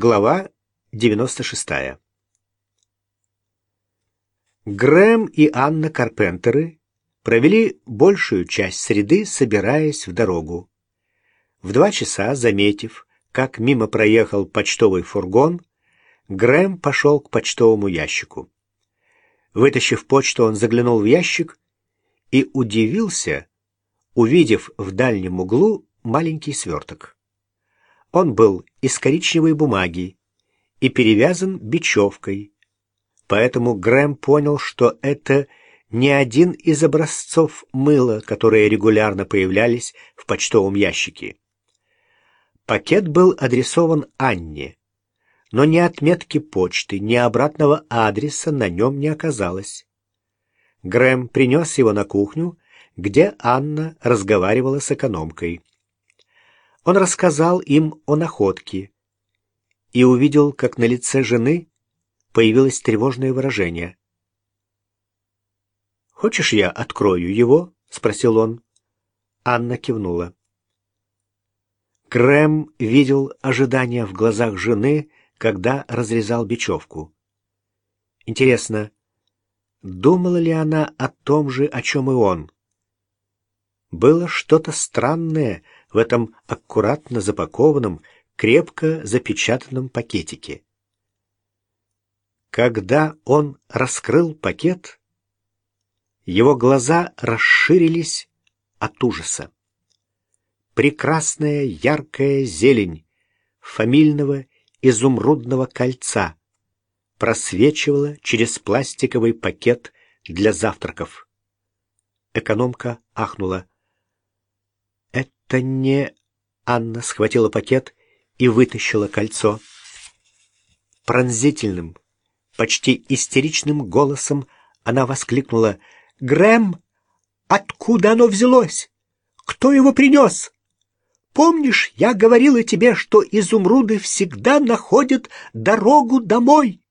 Глава 96. Грэм и Анна Карпентеры провели большую часть среды, собираясь в дорогу. В два часа, заметив, как мимо проехал почтовый фургон, Грэм пошел к почтовому ящику. Вытащив почту, он заглянул в ящик и удивился, увидев в дальнем углу маленький сверток. Он был из коричневой бумаги и перевязан бечевкой, поэтому Грэм понял, что это не один из образцов мыла, которые регулярно появлялись в почтовом ящике. Пакет был адресован Анне, но ни отметки почты, ни обратного адреса на нем не оказалось. Грэм принес его на кухню, где Анна разговаривала с экономкой. Он рассказал им о находке и увидел, как на лице жены появилось тревожное выражение. «Хочешь, я открою его?» — спросил он. Анна кивнула. Грэм видел ожидание в глазах жены, когда разрезал бечевку. Интересно, думала ли она о том же, о чем и он? Было что-то странное в этом аккуратно запакованном, крепко запечатанном пакетике. Когда он раскрыл пакет, его глаза расширились от ужаса. Прекрасная яркая зелень фамильного изумрудного кольца просвечивала через пластиковый пакет для завтраков. Экономка ахнула. «Это не...» Анна схватила пакет и вытащила кольцо. Пронзительным, почти истеричным голосом она воскликнула. «Грэм, откуда оно взялось? Кто его принес? Помнишь, я говорила тебе, что изумруды всегда находят дорогу домой?»